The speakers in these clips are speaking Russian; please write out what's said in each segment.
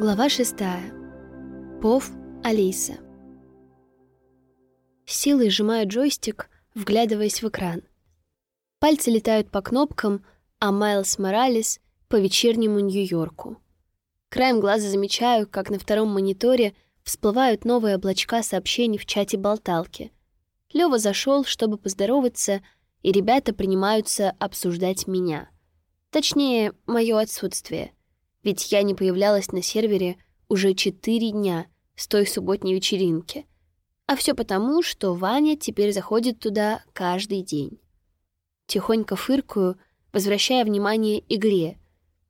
Глава шестая. Пов Алиса. Силой сжимаю джойстик, вглядываясь в экран. Пальцы летают по кнопкам, а Майлз Моралес — по вечернему Нью-Йорку. Краем глаза замечаю, как на втором мониторе всплывают новые облачка сообщений в чате болталки. Лёва зашел, чтобы поздороваться, и ребята принимаются обсуждать меня. Точнее, мое отсутствие — ведь я не появлялась на сервере уже четыре дня с той субботней вечеринки. А все потому, что Ваня теперь заходит туда каждый день. Тихонько фыркаю, возвращая внимание игре,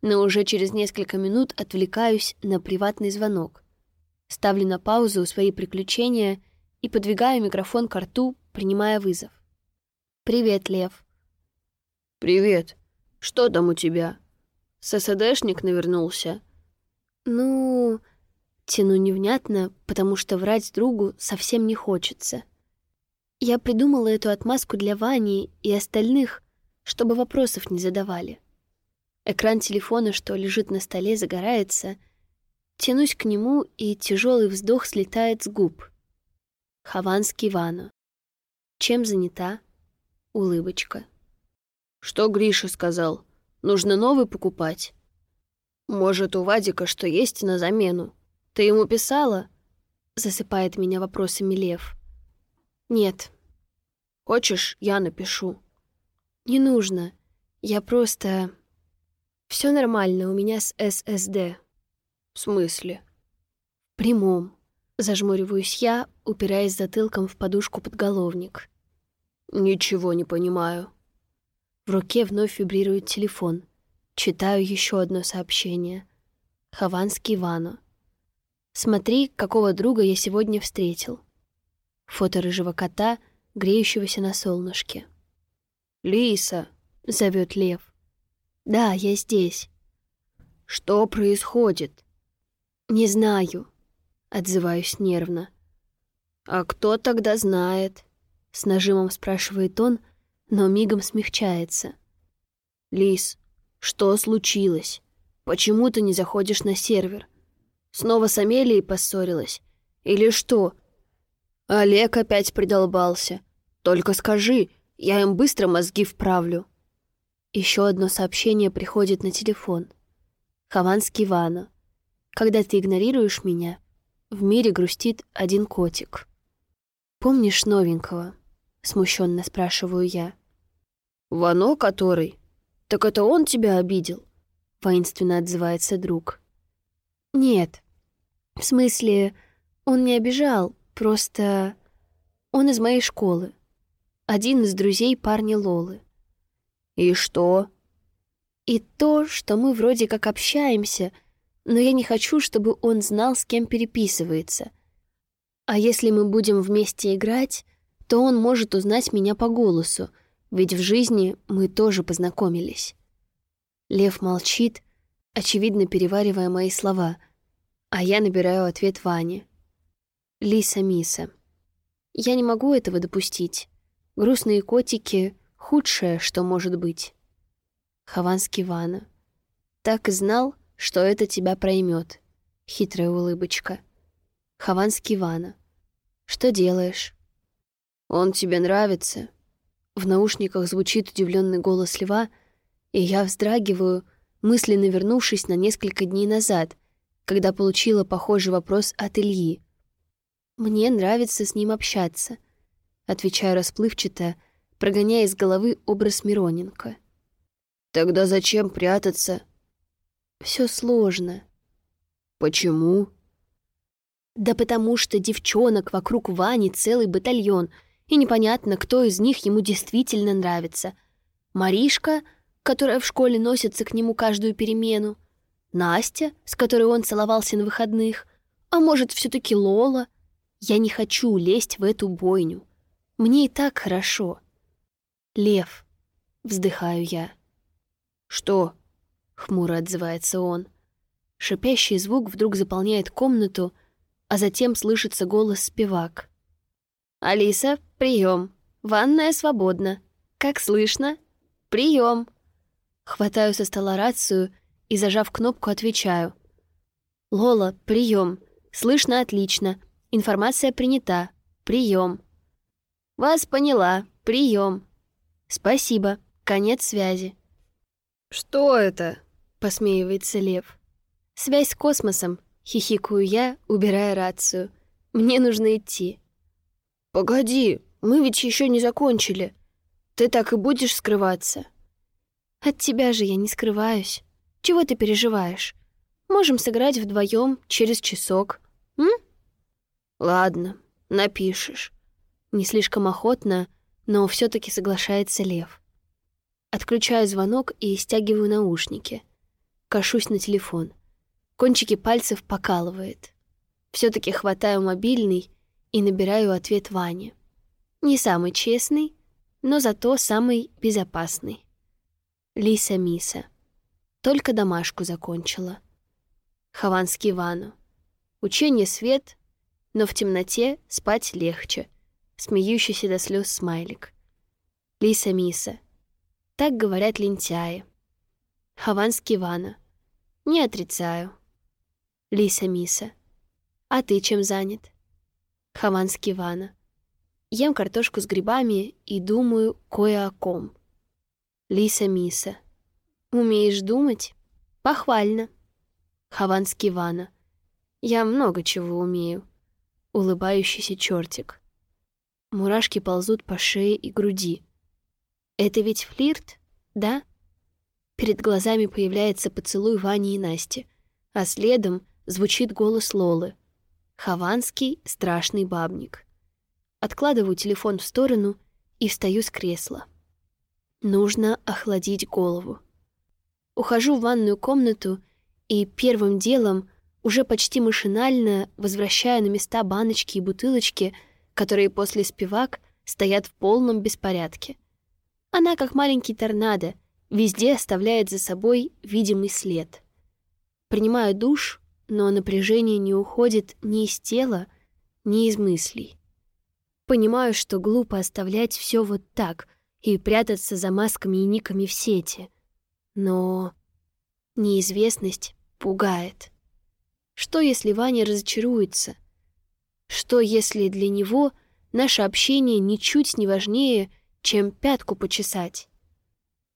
но уже через несколько минут отвлекаюсь на приватный звонок. Ставлю на паузу свои приключения и подвигаю микрофон к рту, принимая вызов. «Привет, Лев». «Привет. Что там у тебя?» ССДшник навернулся. Ну, тяну невнятно, потому что врать другу совсем не хочется. Я придумала эту отмазку для Вани и остальных, чтобы вопросов не задавали. Экран телефона, что лежит на столе, загорается. Тянусь к нему, и тяжелый вздох слетает с губ. Хованский Вану. Чем занята? Улыбочка. «Что Гриша сказал?» Нужно новый покупать. Может, у Вадика что есть на замену? Ты ему писала? Засыпает меня вопросами Лев. Нет. Хочешь, я напишу? Не нужно. Я просто... Все нормально у меня с ССД. В смысле? В прямом. Зажмуриваюсь я, упираясь затылком в подушку подголовник. Ничего не понимаю. В руке вновь вибрирует телефон. Читаю еще одно сообщение. Хованский Вану. Смотри, какого друга я сегодня встретил. Фото рыжего кота, греющегося на солнышке. «Лиса!» — зовет Лев. «Да, я здесь». «Что происходит?» «Не знаю», — отзываюсь нервно. «А кто тогда знает?» — с нажимом спрашивает он, но мигом смягчается. «Лис, что случилось? Почему ты не заходишь на сервер? Снова с Амелией поссорилась? Или что? Олег опять придолбался. Только скажи, я им быстро мозги вправлю». Еще одно сообщение приходит на телефон. Хованский Вана. Когда ты игнорируешь меня, в мире грустит один котик. «Помнишь новенького?» — смущенно спрашиваю я. «Вано который? Так это он тебя обидел?» — воинственно отзывается друг. «Нет. В смысле, он не обижал, просто... Он из моей школы. Один из друзей парня Лолы». «И что?» «И то, что мы вроде как общаемся, но я не хочу, чтобы он знал, с кем переписывается. А если мы будем вместе играть, то он может узнать меня по голосу, ведь в жизни мы тоже познакомились. Лев молчит, очевидно переваривая мои слова, а я набираю ответ Ване. Лиса Миса. Я не могу этого допустить. Грустные котики — худшее, что может быть. Хованский Вана. Так и знал, что это тебя проймет. Хитрая улыбочка. Хованский Вана. Что делаешь? Он тебе нравится? В наушниках звучит удивленный голос льва, и я вздрагиваю, мысленно вернувшись на несколько дней назад, когда получила похожий вопрос от Ильи. «Мне нравится с ним общаться», — отвечаю расплывчато, прогоняя из головы образ Мироненко. «Тогда зачем прятаться?» Все сложно». «Почему?» «Да потому что девчонок вокруг Вани целый батальон — и непонятно, кто из них ему действительно нравится. Маришка, которая в школе носится к нему каждую перемену, Настя, с которой он целовался на выходных, а может, все таки Лола. Я не хочу лезть в эту бойню. Мне и так хорошо. Лев, вздыхаю я. Что? Хмуро отзывается он. Шипящий звук вдруг заполняет комнату, а затем слышится голос спевак. «Алиса, прием. Ванная свободна. Как слышно? Прием!» Хватаю со стола рацию и, зажав кнопку, отвечаю. «Лола, прием. Слышно отлично. Информация принята. Прием». «Вас поняла. Прием». «Спасибо. Конец связи». «Что это?» — посмеивается Лев. «Связь с космосом», — хихикаю я, убирая рацию. «Мне нужно идти». «Погоди, мы ведь еще не закончили. Ты так и будешь скрываться?» «От тебя же я не скрываюсь. Чего ты переживаешь? Можем сыграть вдвоем через часок. М? Ладно, напишешь. Не слишком охотно, но все таки соглашается Лев. Отключаю звонок и стягиваю наушники. Кашусь на телефон. Кончики пальцев покалывает. все таки хватаю мобильный и набираю ответ Ване. Не самый честный, но зато самый безопасный. Лиса Миса. Только домашку закончила. Хованский Вану. Учение свет, но в темноте спать легче. Смеющийся до слез смайлик. Лиса Миса. Так говорят лентяи. Хованский Вана. Не отрицаю. Лиса Миса. А ты чем занят? Хованский Вана. Ем картошку с грибами и думаю кое о ком. Лиса Миса. Умеешь думать? Похвально. Хованский Вана. Я много чего умею. Улыбающийся чертик. Мурашки ползут по шее и груди. Это ведь флирт, да? Перед глазами появляется поцелуй Вани и Насти, а следом звучит голос Лолы. Хованский — страшный бабник. Откладываю телефон в сторону и встаю с кресла. Нужно охладить голову. Ухожу в ванную комнату и первым делом, уже почти машинально, возвращая на места баночки и бутылочки, которые после спивак стоят в полном беспорядке. Она, как маленький торнадо, везде оставляет за собой видимый след. Принимаю душ, но напряжение не уходит ни из тела, ни из мыслей. Понимаю, что глупо оставлять все вот так и прятаться за масками и никами в сети. Но неизвестность пугает. Что, если Ваня разочаруется? Что, если для него наше общение ничуть не важнее, чем пятку почесать?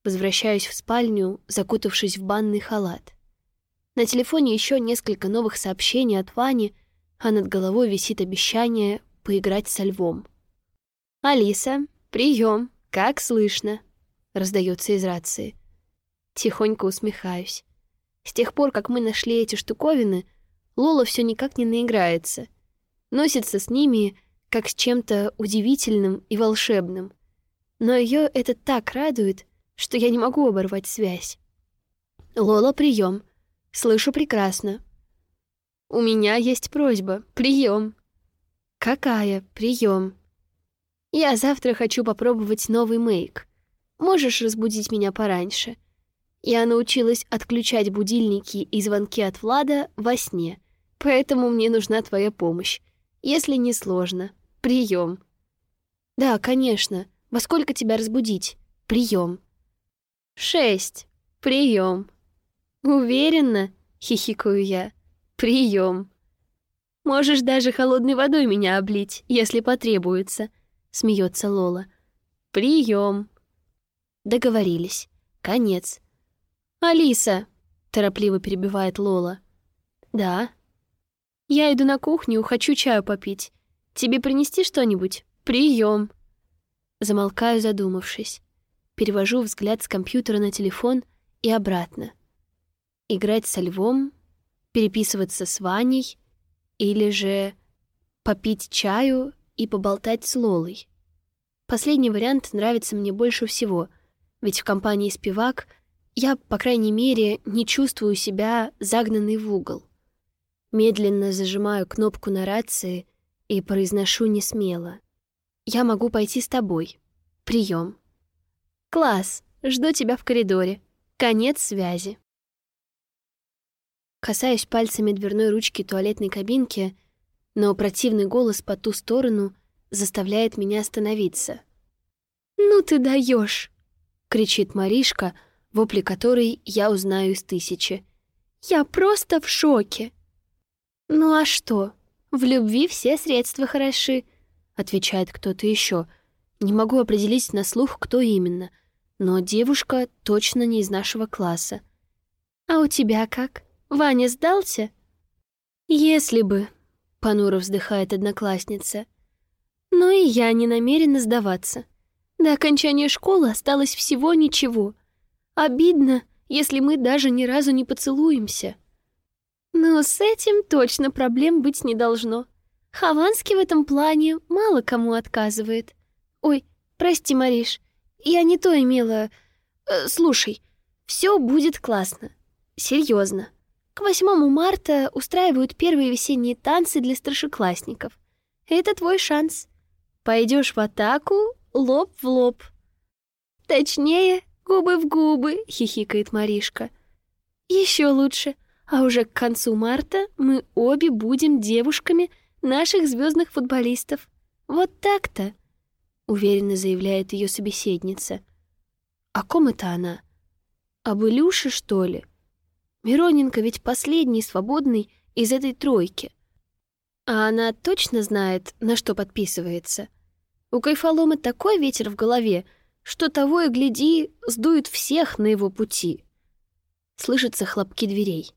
Возвращаюсь в спальню, закутавшись в банный халат. На телефоне еще несколько новых сообщений от Вани, а над головой висит обещание поиграть со львом. «Алиса, прием, как слышно?» — раздается из рации. Тихонько усмехаюсь. С тех пор, как мы нашли эти штуковины, Лола все никак не наиграется. Носится с ними, как с чем-то удивительным и волшебным. Но ее это так радует, что я не могу оборвать связь. «Лола, прием. Слышу прекрасно». «У меня есть просьба. Прием». «Какая? Прием?» «Я завтра хочу попробовать новый мейк. Можешь разбудить меня пораньше?» Я научилась отключать будильники и звонки от Влада во сне, поэтому мне нужна твоя помощь. Если не сложно. Прием. Да, конечно. Во сколько тебя разбудить? Прием. Шесть. Прием. Уверенно? Хихикаю я. Прием. Можешь даже холодной водой меня облить, если потребуется, смеется Лола. Прием. Договорились. Конец. «Алиса!» — торопливо перебивает Лола. «Да?» «Я иду на кухню, хочу чаю попить. Тебе принести что-нибудь? Прием!» Замолкаю, задумавшись. Перевожу взгляд с компьютера на телефон и обратно. Играть со львом, переписываться с Ваней или же попить чаю и поболтать с Лолой. Последний вариант нравится мне больше всего, ведь в компании спивак — я, по крайней мере, не чувствую себя загнанной в угол. Медленно зажимаю кнопку на рации и произношу несмело. «Я могу пойти с тобой. Прием. «Класс! Жду тебя в коридоре. Конец связи». Касаюсь пальцами дверной ручки туалетной кабинки, но противный голос по ту сторону заставляет меня остановиться. «Ну ты даешь! кричит Маришка — вопли которой я узнаю из тысячи. «Я просто в шоке!» «Ну а что? В любви все средства хороши», — отвечает кто-то еще. Не могу определить на слух, кто именно, но девушка точно не из нашего класса. «А у тебя как? Ваня сдался?» «Если бы», — понуро вздыхает одноклассница. «Но и я не намерена сдаваться. До окончания школы осталось всего ничего. Обидно, если мы даже ни разу не поцелуемся». Но с этим точно проблем быть не должно. Хованский в этом плане мало кому отказывает. Ой, прости, Мариш, я не то имела... Э, слушай, все будет классно. Серьезно. К 8 марта устраивают первые весенние танцы для старшеклассников. Это твой шанс. Пойдешь в атаку лоб в лоб. Точнее, губы в губы, хихикает Маришка. Еще лучше. А уже к концу марта мы обе будем девушками — наших звездных футболистов. Вот так-то, уверенно заявляет ее собеседница. О ком это она? Об Илюше, что ли? Мироненко ведь последний свободный из этой тройки. А она точно знает, на что подписывается. У Кайфолома такой ветер в голове, что того и гляди, сдует всех на его пути. Слышатся хлопки дверей.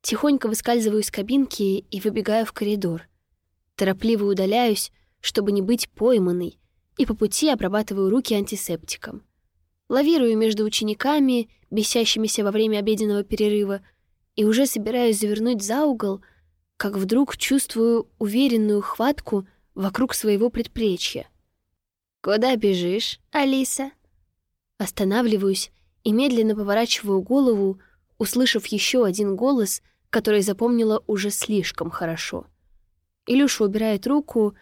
Тихонько выскальзываю из кабинки и выбегаю в коридор. Торопливо удаляюсь, чтобы не быть пойманной, и по пути обрабатываю руки антисептиком. Лавирую между учениками, бесящимися во время обеденного перерыва, и уже собираюсь завернуть за угол, как вдруг чувствую уверенную хватку вокруг своего предплечья. «Куда бежишь, Алиса?» Останавливаюсь и медленно поворачиваю голову, услышав еще один голос, который запомнила уже слишком хорошо — Илюша убирает руку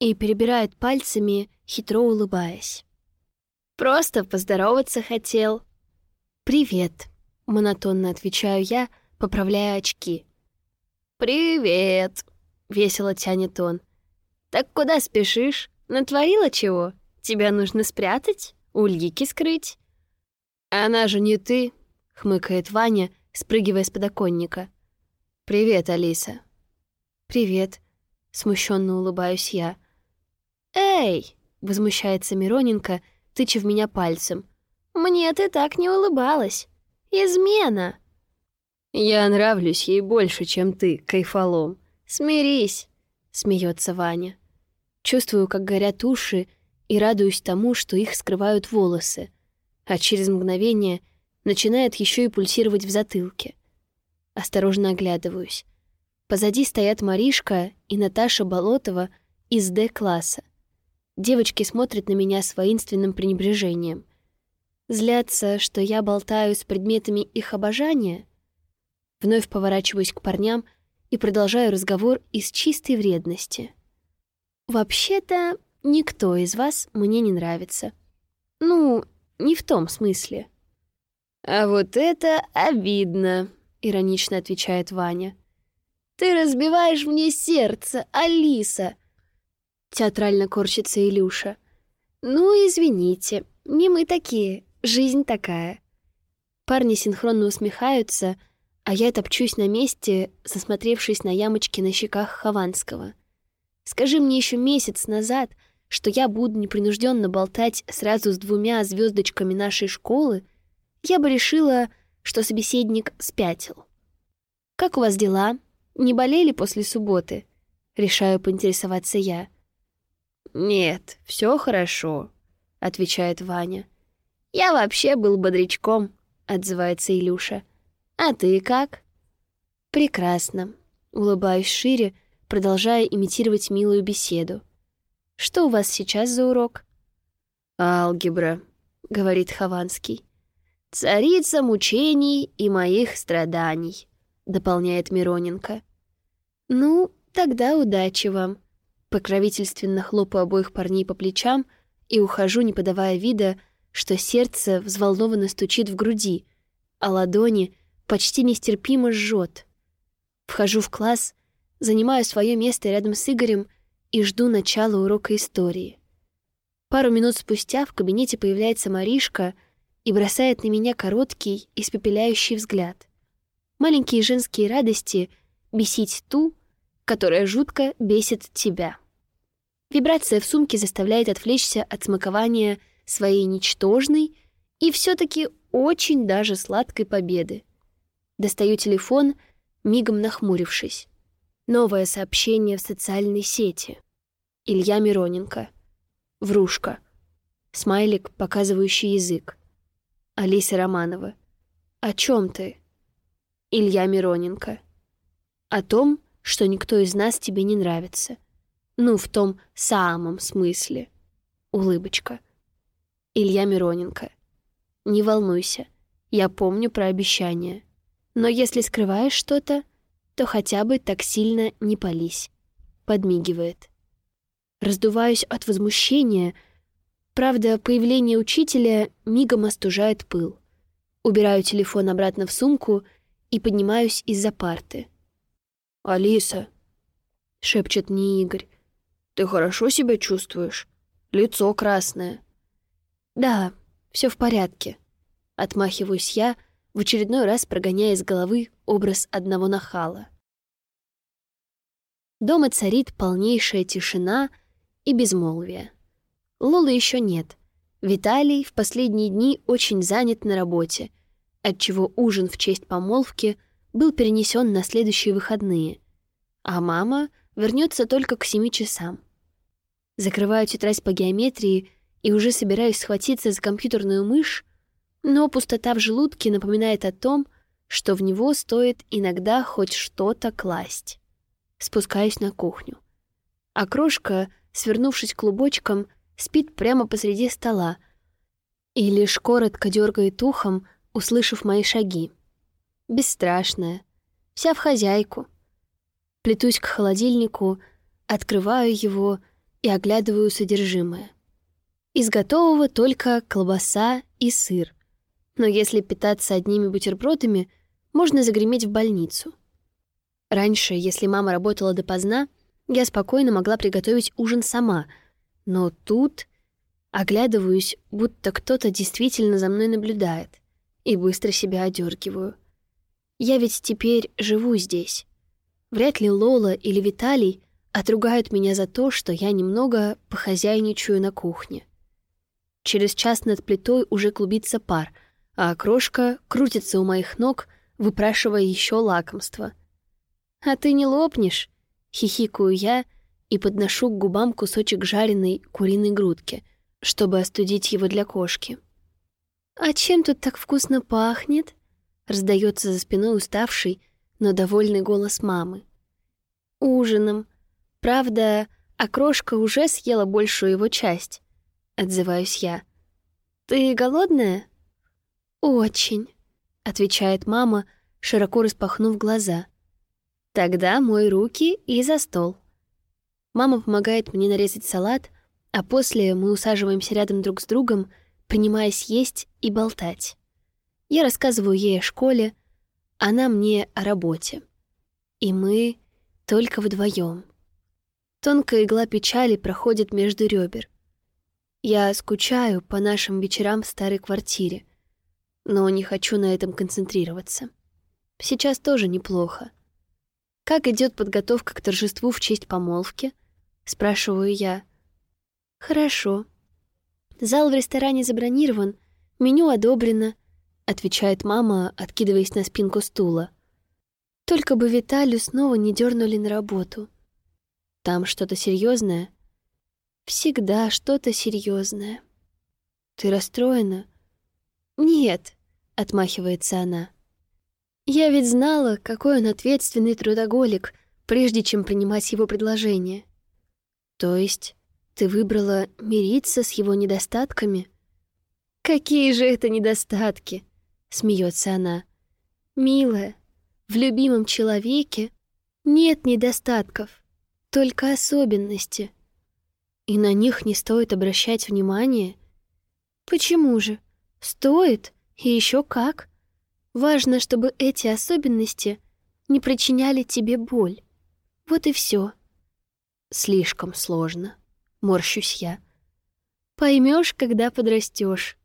и перебирает пальцами, хитро улыбаясь. «Просто поздороваться хотел». «Привет», — монотонно отвечаю я, поправляя очки. «Привет», — весело тянет он. «Так куда спешишь? Натворила чего? Тебя нужно спрятать? Улики скрыть?» «Она же не ты», — хмыкает Ваня, спрыгивая с подоконника. «Привет, Алиса». «Привет», Смущенно улыбаюсь я. «Эй!» — возмущается Мироненко, тыча в меня пальцем. «Мне ты так не улыбалась. Измена!» «Я нравлюсь ей больше, чем ты, кайфолом. Смирись!» — смеется Ваня. Чувствую, как горят уши, и радуюсь тому, что их скрывают волосы, а через мгновение начинает еще и пульсировать в затылке. Осторожно оглядываюсь. Позади стоят Маришка и Наташа Болотова из Д-класса. Девочки смотрят на меня с воинственным пренебрежением. Злятся, что я болтаю с предметами их обожания. Вновь поворачиваюсь к парням и продолжаю разговор из чистой вредности. «Вообще-то никто из вас мне не нравится. Ну, не в том смысле». «А вот это обидно», — иронично отвечает Ваня. Ты разбиваешь мне сердце, Алиса!» Театрально корчится Илюша. «Ну, извините, не мы такие, жизнь такая». Парни синхронно усмехаются, а я топчусь на месте, засмотревшись на ямочки на щеках Хованского. Скажи мне еще месяц назад, что я буду непринужденно болтать сразу с двумя звездочками нашей школы, я бы решила, что собеседник спятил. «Как у вас дела?» Не болели после субботы?» Решаю поинтересоваться я. «Нет, все хорошо», — отвечает Ваня. «Я вообще был бодрячком», — отзывается Илюша. «А ты как?» «Прекрасно», — улыбаюсь шире, продолжая имитировать милую беседу. «Что у вас сейчас за урок?» «Алгебра», — говорит Хованский. «Царица мучений и моих страданий», — дополняет Мироненко. «Ну, тогда удачи вам». Покровительственно хлопаю обоих парней по плечам и ухожу, не подавая вида, что сердце взволнованно стучит в груди, а ладони почти нестерпимо жжет. Вхожу в класс, занимаю свое место рядом с Игорем и жду начала урока истории. Пару минут спустя в кабинете появляется Маришка и бросает на меня короткий, испепеляющий взгляд. Маленькие женские радости — бесить ту, которая жутко бесит тебя. Вибрация в сумке заставляет отвлечься от смакования своей ничтожной и все таки очень даже сладкой победы. Достаю телефон, мигом нахмурившись. Новое сообщение в социальной сети. Илья Мироненко. Врушка. Смайлик, показывающий язык. Алиса Романова. «О чем ты?» Илья Мироненко. «О том, что никто из нас тебе не нравится. Ну, в том самом смысле. Улыбочка. Илья Мироненко. Не волнуйся, я помню про обещание. Но если скрываешь что-то, то хотя бы так сильно не пались. Подмигивает. Раздуваюсь от возмущения. Правда, появление учителя мигом остужает пыл. Убираю телефон обратно в сумку и поднимаюсь из-за парты. «Алиса», — шепчет мне Игорь, ты хорошо себя чувствуешь? Лицо красное. Да, все в порядке. Отмахиваюсь я, в очередной раз прогоняя из головы образ одного нахала. Дома царит полнейшая тишина и безмолвие. Лолы еще нет. Виталий в последние дни очень занят на работе, отчего ужин в честь помолвки был перенесен на следующие выходные, а мама вернется только к семи часам. Закрываю тетрадь по геометрии и уже собираюсь схватиться за компьютерную мышь, но пустота в желудке напоминает о том, что в него стоит иногда хоть что-то класть. Спускаюсь на кухню. А крошка, свернувшись клубочком, спит прямо посреди стола и лишь коротко дергает ухом, услышав мои шаги. Бесстрашная, вся в хозяйку. Плетусь к холодильнику, открываю его и оглядываю содержимое. Из готового только колбаса и сыр. Но если питаться одними бутербродами, можно загреметь в больницу. Раньше, если мама работала допоздна, я спокойно могла приготовить ужин сама, но тут оглядываюсь, будто кто-то действительно за мной наблюдает, и быстро себя одергиваю. Я ведь теперь живу здесь. Вряд ли Лола или Виталий отругают меня за то, что я немного похозяйничаю на кухне. Через час над плитой уже клубится пар, а крошка крутится у моих ног, выпрашивая еще лакомство. «А ты не лопнешь?» — хихикаю я и подношу к губам кусочек жареной куриной грудки, чтобы остудить его для кошки. «А чем тут так вкусно пахнет?» — раздается за спиной уставший, но довольный голос мамы. «Ужином», Правда, окрошка уже съела большую его часть. Отзываюсь я. «Ты голодная?» «Очень», — отвечает мама, широко распахнув глаза. «Тогда мой руки и за стол». Мама помогает мне нарезать салат, а после мы усаживаемся рядом друг с другом, принимаясь есть и болтать. Я рассказываю ей о школе, она мне о работе. И мы только вдвоем. Тонкая игла печали проходит между ребер. Я скучаю по нашим вечерам в старой квартире, но не хочу на этом концентрироваться. Сейчас тоже неплохо. Как идет подготовка к торжеству в честь помолвки? Спрашиваю я. Хорошо. Зал в ресторане забронирован, меню одобрено, отвечает мама, откидываясь на спинку стула. Только бы Виталию снова не дернули на работу. Там что-то серьезное? Всегда что-то серьезное. Ты расстроена? Нет, отмахивается она. Я ведь знала, какой он ответственный трудоголик, прежде чем принимать его предложение. То есть ты выбрала мириться с его недостатками? Какие же это недостатки? Смеется она. Милая, в любимом человеке нет недостатков только особенности. И на них не стоит обращать внимание. Почему же? Стоит, и еще как. Важно, чтобы эти особенности не причиняли тебе боль. Вот и все. Слишком сложно. Морщусь я. Поймешь, когда подрастешь.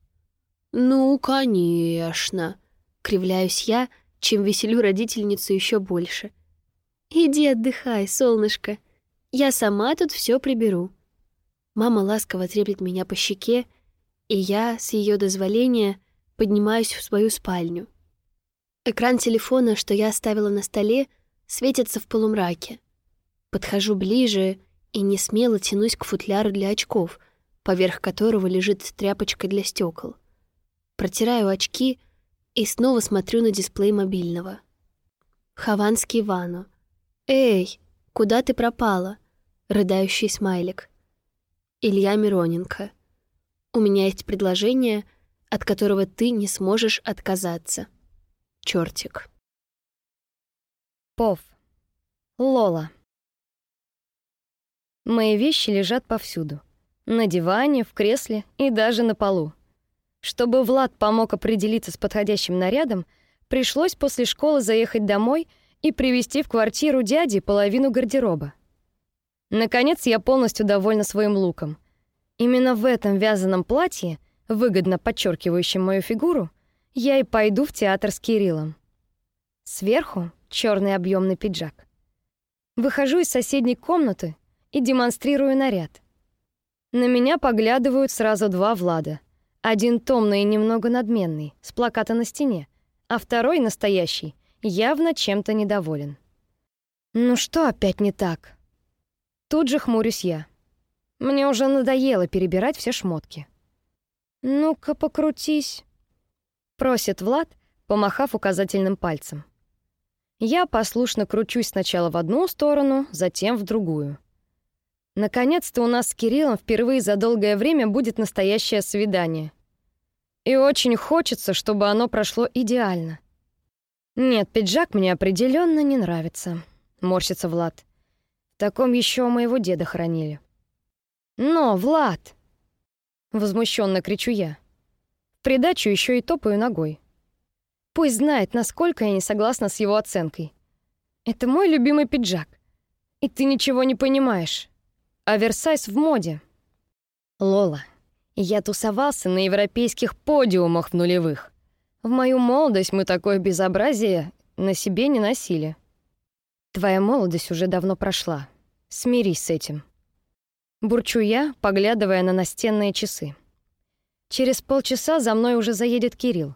Ну, конечно. Кривляюсь я, чем веселю родительницу еще больше. «Иди отдыхай, солнышко. Я сама тут все приберу». Мама ласково треплет меня по щеке, и я, с ее дозволения, поднимаюсь в свою спальню. Экран телефона, что я оставила на столе, светится в полумраке. Подхожу ближе и не смело тянусь к футляру для очков, поверх которого лежит тряпочка для стекол. Протираю очки и снова смотрю на дисплей мобильного. Хованский Вану. «Эй, куда ты пропала?» Рыдающий смайлик. Илья Мироненко. «У меня есть предложение, от которого ты не сможешь отказаться». Чёртик. Пов. Лола. Мои вещи лежат повсюду. На диване, в кресле и даже на полу. Чтобы Влад помог определиться с подходящим нарядом, пришлось после школы заехать домой и привезти в квартиру дяди половину гардероба. Наконец, я полностью довольна своим луком. Именно в этом вязаном платье, выгодно подчеркивающем мою фигуру, я и пойду в театр с Кириллом. Сверху черный объемный пиджак. Выхожу из соседней комнаты и демонстрирую наряд. На меня поглядывают сразу два Влада. Один томный и немного надменный, с плаката на стене, а второй настоящий, явно чем-то недоволен. Ну что опять не так? Тут же хмурюсь я. Мне уже надоело перебирать все шмотки. Ну-ка, покрутись, просит Влад, помахав указательным пальцем. Я послушно кручусь сначала в одну сторону, затем в другую. Наконец-то у нас с Кириллом впервые за долгое время будет настоящее свидание. И очень хочется, чтобы оно прошло идеально. Нет, пиджак мне определенно не нравится, морщится Влад. В таком еще моего деда хранили. Но, Влад, возмущенно кричу я. В придачу еще и топаю ногой. Пусть знает, насколько я не согласна с его оценкой. Это мой любимый пиджак. И ты ничего не понимаешь. Оверсайз в моде. Лола, я тусовался на европейских подиумах в нулевых. В мою молодость мы такое безобразие на себе не носили. Твоя молодость уже давно прошла. Смирись с этим. Бурчу я, поглядывая на настенные часы. Через полчаса за мной уже заедет Кирилл.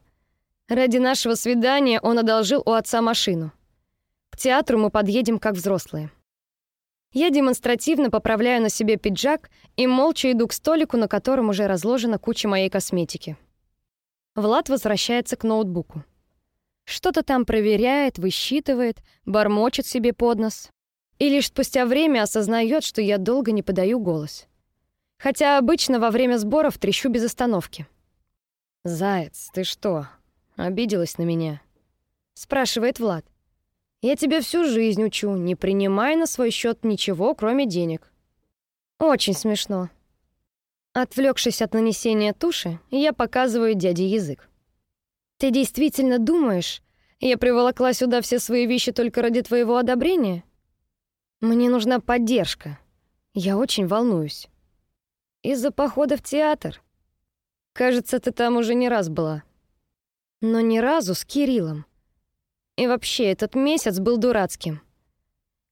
Ради нашего свидания он одолжил у отца машину. К театру мы подъедем как взрослые. Я демонстративно поправляю на себе пиджак и молча иду к столику, на котором уже разложена куча моей косметики. Влад возвращается к ноутбуку. Что-то там проверяет, высчитывает, бормочет себе под нос. И лишь спустя время осознает, что я долго не подаю голос. Хотя обычно во время сборов трещу без остановки. «Заяц, ты что, обиделась на меня?» Спрашивает Влад. Я тебя всю жизнь учу, не принимай на свой счет ничего, кроме денег. Очень смешно. Отвлекшись от нанесения туши, я показываю дяде язык. Ты действительно думаешь, я приволокла сюда все свои вещи только ради твоего одобрения? Мне нужна поддержка. Я очень волнуюсь. Из-за похода в театр. Кажется, ты там уже не раз была. Но ни разу с Кириллом. И вообще, этот месяц был дурацким.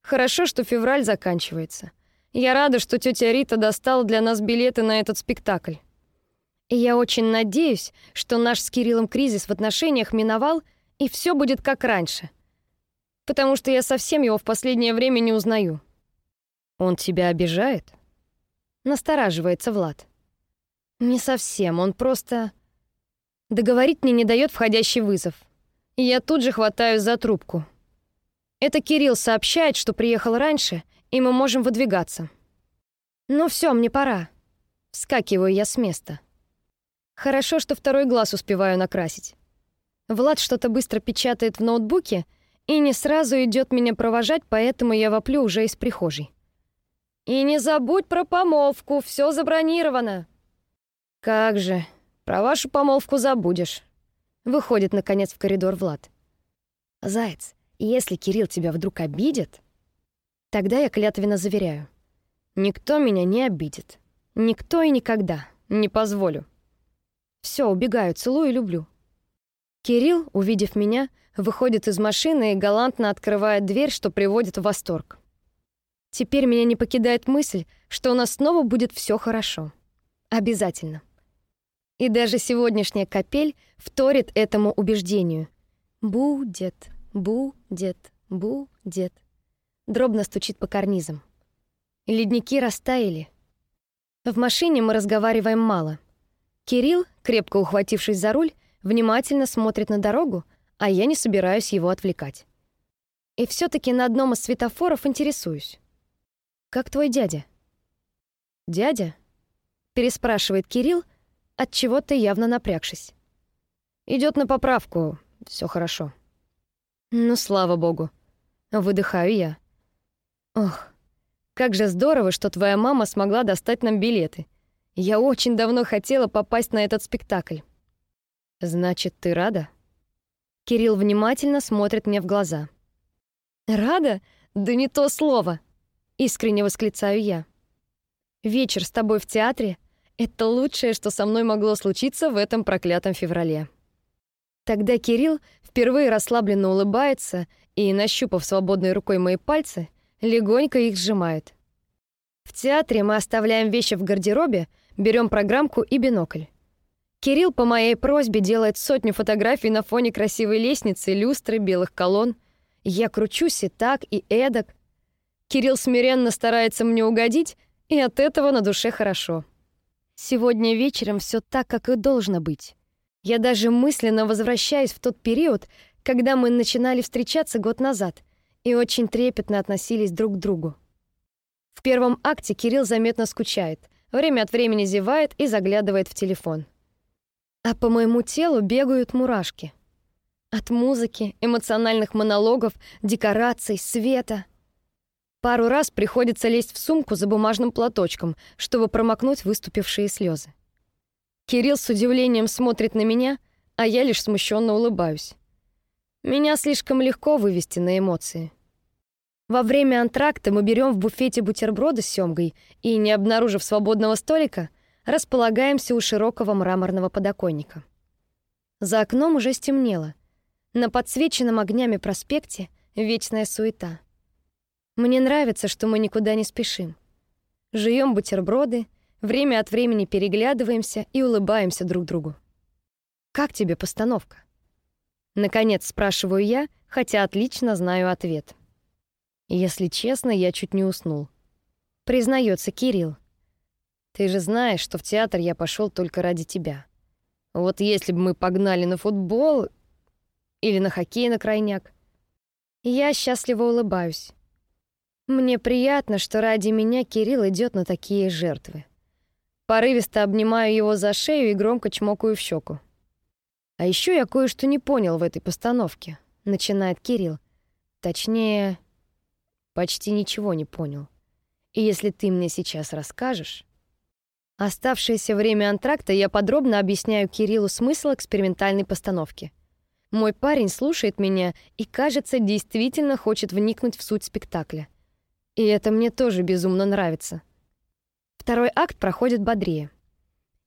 Хорошо, что февраль заканчивается. Я рада, что тетя Рита достала для нас билеты на этот спектакль. И я очень надеюсь, что наш с Кириллом кризис в отношениях миновал, и все будет как раньше. Потому что я совсем его в последнее время не узнаю. Он тебя обижает? Настораживается Влад. Не совсем, он просто договорить мне не дает входящий вызов. Я тут же хватаюсь за трубку. Это Кирилл сообщает, что приехал раньше, и мы можем выдвигаться. Ну все, мне пора. Вскакиваю я с места. Хорошо, что второй глаз успеваю накрасить. Влад что-то быстро печатает в ноутбуке и не сразу идет меня провожать, поэтому я воплю уже из прихожей. «И не забудь про помолвку, все забронировано!» «Как же, про вашу помолвку забудешь. Выходит, наконец, в коридор Влад. «Заяц, если Кирилл тебя вдруг обидит...» Тогда я клятвенно заверяю. «Никто меня не обидит. Никто и никогда. Не позволю. Все, убегаю, целую и люблю». Кирилл, увидев меня, выходит из машины и галантно открывает дверь, что приводит в восторг. Теперь меня не покидает мысль, что у нас снова будет все хорошо. Обязательно. И даже сегодняшняя капель вторит этому убеждению. Будет, будет, будет. Дробно стучит по карнизам. Ледники растаяли. В машине мы разговариваем мало. Кирилл, крепко ухватившись за руль, внимательно смотрит на дорогу, а я не собираюсь его отвлекать. И все таки на одном из светофоров интересуюсь. «Как твой дядя?» «Дядя?» — переспрашивает Кирилл, от чего то явно напрягшись. Идет на поправку, все хорошо». «Ну, слава богу». Выдыхаю я. «Ох, как же здорово, что твоя мама смогла достать нам билеты. Я очень давно хотела попасть на этот спектакль». «Значит, ты рада?» Кирилл внимательно смотрит мне в глаза. «Рада? Да не то слово!» Искренне восклицаю я. «Вечер с тобой в театре — это лучшее, что со мной могло случиться в этом проклятом феврале». Тогда Кирилл впервые расслабленно улыбается и, нащупав свободной рукой мои пальцы, легонько их сжимает. В театре мы оставляем вещи в гардеробе, берем программку и бинокль. Кирилл по моей просьбе делает сотню фотографий на фоне красивой лестницы, люстры, белых колонн. Я кручусь и так, и эдак. Кирилл смиренно старается мне угодить, и от этого на душе хорошо. Сегодня вечером все так, как и должно быть. Я даже мысленно возвращаюсь в тот период, когда мы начинали встречаться год назад и очень трепетно относились друг к другу. В первом акте Кирилл заметно скучает, время от времени зевает и заглядывает в телефон. А по моему телу бегают мурашки. От музыки, эмоциональных монологов, декораций, света. Пару раз приходится лезть в сумку за бумажным платочком, чтобы промокнуть выступившие слезы. Кирилл с удивлением смотрит на меня, а я лишь смущенно улыбаюсь. Меня слишком легко вывести на эмоции. Во время антракта мы берем в буфете бутерброды с семгой и, не обнаружив свободного столика, располагаемся у широкого мраморного подоконника. За окном уже стемнело. На подсвеченном огнями проспекте вечная суета. Мне нравится, что мы никуда не спешим. Жуем бутерброды, время от времени переглядываемся и улыбаемся друг другу. «Как тебе постановка?» Наконец спрашиваю я, хотя отлично знаю ответ. Если честно, я чуть не уснул. Признается Кирилл. Ты же знаешь, что в театр я пошел только ради тебя. Вот если бы мы погнали на футбол или на хоккей на крайняк. Я счастливо улыбаюсь. Мне приятно, что ради меня Кирилл идет на такие жертвы. Порывисто обнимаю его за шею и громко чмокаю в щеку. А еще я кое-что не понял в этой постановке, начинает Кирилл. Точнее, почти ничего не понял. И если ты мне сейчас расскажешь, Оставшееся время антракта я подробно объясняю Кириллу смысл экспериментальной постановки. Мой парень слушает меня и, кажется, действительно хочет вникнуть в суть спектакля. И это мне тоже безумно нравится. Второй акт проходит бодрее.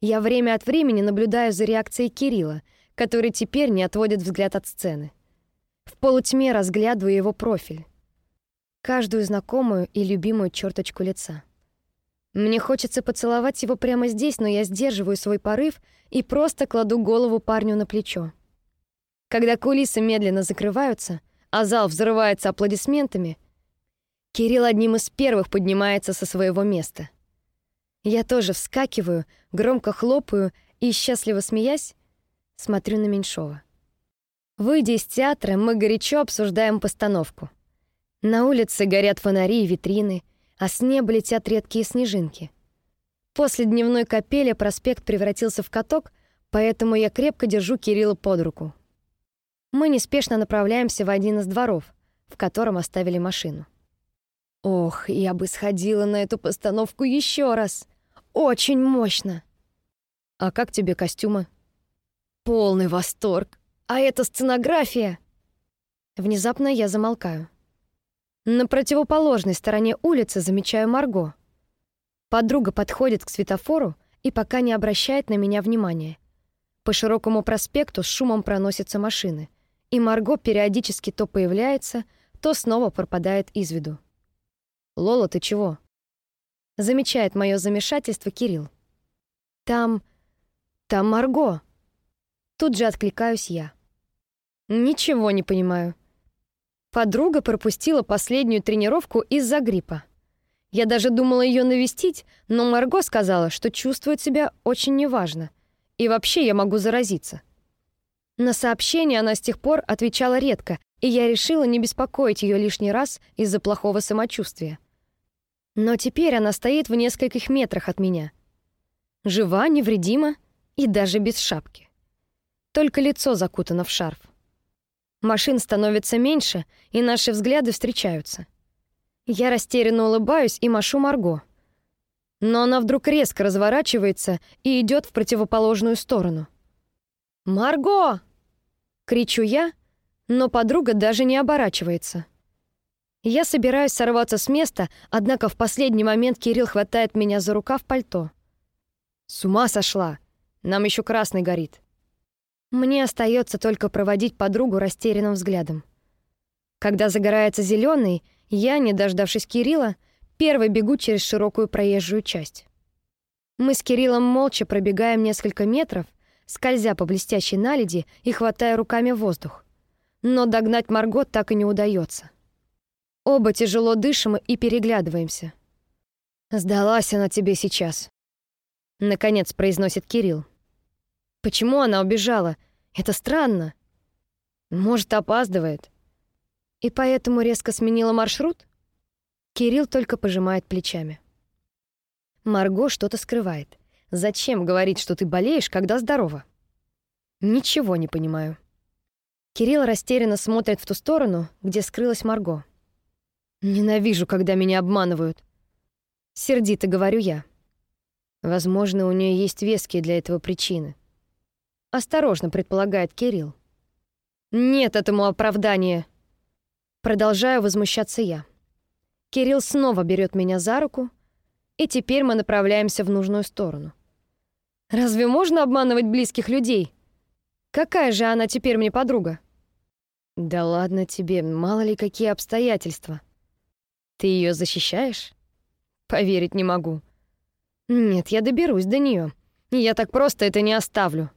Я время от времени наблюдаю за реакцией Кирилла, который теперь не отводит взгляд от сцены. В полутьме разглядываю его профиль. Каждую знакомую и любимую черточку лица. Мне хочется поцеловать его прямо здесь, но я сдерживаю свой порыв и просто кладу голову парню на плечо. Когда кулисы медленно закрываются, а зал взрывается аплодисментами, Кирилл одним из первых поднимается со своего места. Я тоже вскакиваю, громко хлопаю и, счастливо смеясь, смотрю на Меньшова. Выйдя из театра, мы горячо обсуждаем постановку. На улице горят фонари и витрины — а с неба летят редкие снежинки. После дневной капели проспект превратился в каток, поэтому я крепко держу Кирилла под руку. Мы неспешно направляемся в один из дворов, в котором оставили машину. Ох, я бы сходила на эту постановку еще раз. Очень мощно. А как тебе костюмы? Полный восторг. А это сценография. Внезапно я замолкаю. На противоположной стороне улицы замечаю Марго. Подруга подходит к светофору и пока не обращает на меня внимания. По широкому проспекту с шумом проносятся машины, и Марго периодически то появляется, то снова пропадает из виду. «Лола, ты чего?» Замечает мое замешательство Кирилл. «Там... там Марго!» Тут же откликаюсь я. «Ничего не понимаю». Подруга пропустила последнюю тренировку из-за гриппа. Я даже думала ее навестить, но Марго сказала, что чувствует себя очень неважно. И вообще я могу заразиться. На сообщения она с тех пор отвечала редко, и я решила не беспокоить ее лишний раз из-за плохого самочувствия. Но теперь она стоит в нескольких метрах от меня. Жива, невредима и даже без шапки. Только лицо закутано в шарф. Машин становится меньше, и наши взгляды встречаются — я растерянно улыбаюсь и машу Марго. Но она вдруг резко разворачивается и идет в противоположную сторону. «Марго!» — кричу я, но подруга даже не оборачивается. Я собираюсь сорваться с места, однако в последний момент Кирилл хватает меня за рукав пальто. «С ума сошла! Нам еще красный горит!» Мне остается только проводить подругу растерянным взглядом. Когда загорается зеленый, я, не дождавшись Кирилла, первой бегу через широкую проезжую часть. Мы с Кириллом молча пробегаем несколько метров, скользя по блестящей наледи и хватая руками воздух. Но догнать Марго так и не удается. Оба тяжело дышим и переглядываемся. «Сдалась она тебе сейчас», — наконец произносит Кирилл. «Почему она убежала? Это странно. Может, опаздывает?» И поэтому резко сменила маршрут? Кирилл только пожимает плечами. Марго что-то скрывает. Зачем говорить, что ты болеешь, когда здорова? Ничего не понимаю. Кирилл растерянно смотрит в ту сторону, где скрылась Марго. Ненавижу, когда меня обманывают. Сердито говорю я. Возможно, у нее есть веские для этого причины. Осторожно предполагает Кирилл. Нет этому оправдания, Продолжаю возмущаться я. Кирилл снова берет меня за руку, и теперь мы направляемся в нужную сторону. Разве можно обманывать близких людей? Какая же она теперь мне подруга? Да ладно тебе, мало ли какие обстоятельства. Ты ее защищаешь? Поверить не могу. Нет, я доберусь до нее. Я так просто это не оставлю.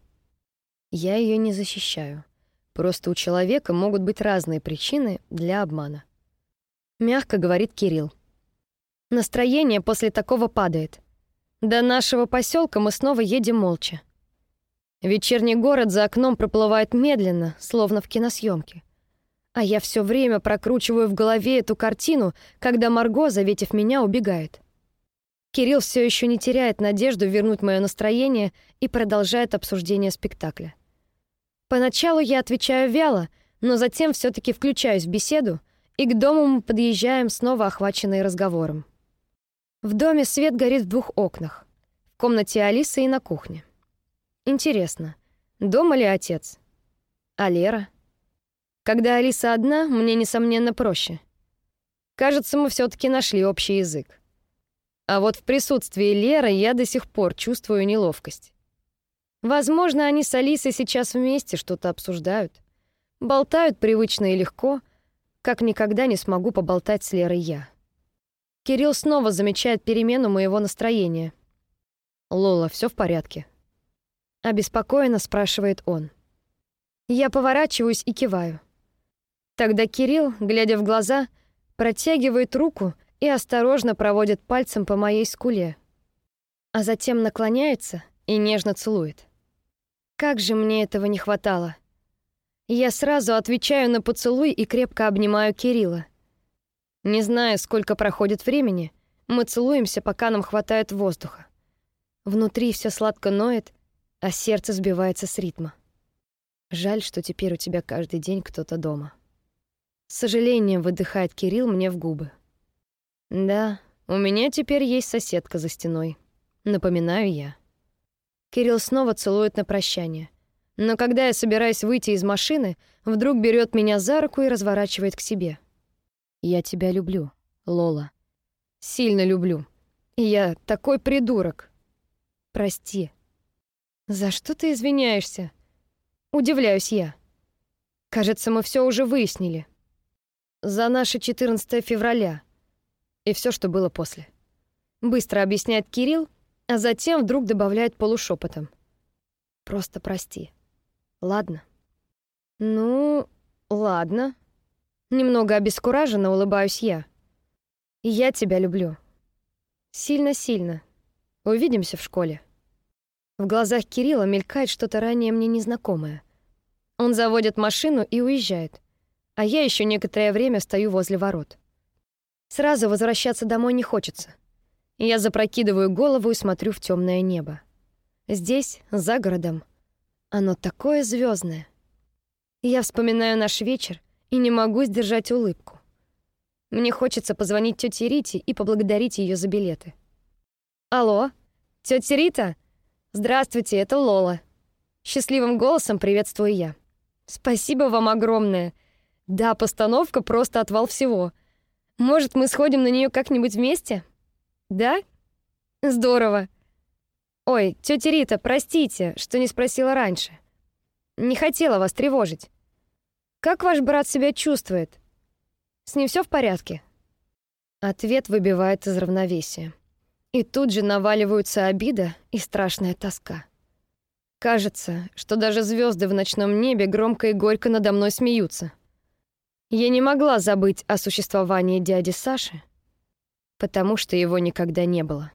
Я ее не защищаю. Просто у человека могут быть разные причины для обмана. Мягко говорит Кирилл. Настроение после такого падает. До нашего поселка мы снова едем молча. Вечерний город за окном проплывает медленно, словно в киносъемке. А я все время прокручиваю в голове эту картину, когда Марго, заветив меня, убегает. Кирилл все еще не теряет надежду вернуть мое настроение и продолжает обсуждение спектакля. Поначалу я отвечаю вяло, но затем все таки включаюсь в беседу, и к дому мы подъезжаем, снова охваченные разговором. В доме свет горит в двух окнах. В комнате Алисы и на кухне. Интересно, дома ли отец? А Лера? Когда Алиса одна, мне, несомненно, проще. Кажется, мы все таки нашли общий язык. А вот в присутствии Леры я до сих пор чувствую неловкость. Возможно, они с Алисой сейчас вместе что-то обсуждают. Болтают привычно и легко, как никогда не смогу поболтать с Лерой я. Кирилл снова замечает перемену моего настроения. «Лола, все в порядке?» Обеспокоенно спрашивает он. Я поворачиваюсь и киваю. Тогда Кирилл, глядя в глаза, протягивает руку и осторожно проводит пальцем по моей скуле, а затем наклоняется и нежно целует. Как же мне этого не хватало. Я сразу отвечаю на поцелуй и крепко обнимаю Кирилла. Не знаю, сколько проходит времени, мы целуемся, пока нам хватает воздуха. Внутри все сладко ноет, а сердце сбивается с ритма. Жаль, что теперь у тебя каждый день кто-то дома. С выдыхает Кирилл мне в губы. Да, у меня теперь есть соседка за стеной. Напоминаю я. Кирилл снова целует на прощание. Но когда я собираюсь выйти из машины, вдруг берет меня за руку и разворачивает к себе. «Я тебя люблю, Лола. Сильно люблю. Я такой придурок. Прости». «За что ты извиняешься?» Удивляюсь я. Кажется, мы все уже выяснили. За наше 14 февраля. И все, что было после. Быстро объясняет Кирилл, а затем вдруг добавляет полушепотом. Просто прости. Ладно. Ну, ладно. Немного обескураженно улыбаюсь я. Я тебя люблю. Сильно-сильно. Увидимся в школе. В глазах Кирилла мелькает что-то ранее мне незнакомое. Он заводит машину и уезжает, а я еще некоторое время стою возле ворот. Сразу возвращаться домой не хочется. Я запрокидываю голову и смотрю в темное небо. Здесь, за городом, оно такое звездное. Я вспоминаю наш вечер и не могу сдержать улыбку. Мне хочется позвонить тете Рите и поблагодарить ее за билеты. Алло, тетя Рита? Здравствуйте, это Лола. Счастливым голосом приветствую я. Спасибо вам огромное. Да, постановка просто отвал всего. Может, мы сходим на нее как-нибудь вместе? Да? Здорово. Ой, тетя Рита, простите, что не спросила раньше. Не хотела вас тревожить. Как ваш брат себя чувствует? С ним все в порядке? Ответ выбивает из равновесия. И тут же наваливаются обида и страшная тоска. Кажется, что даже звезды в ночном небе громко и горько надо мной смеются. Я не могла забыть о существовании дяди Саши, потому что его никогда не было.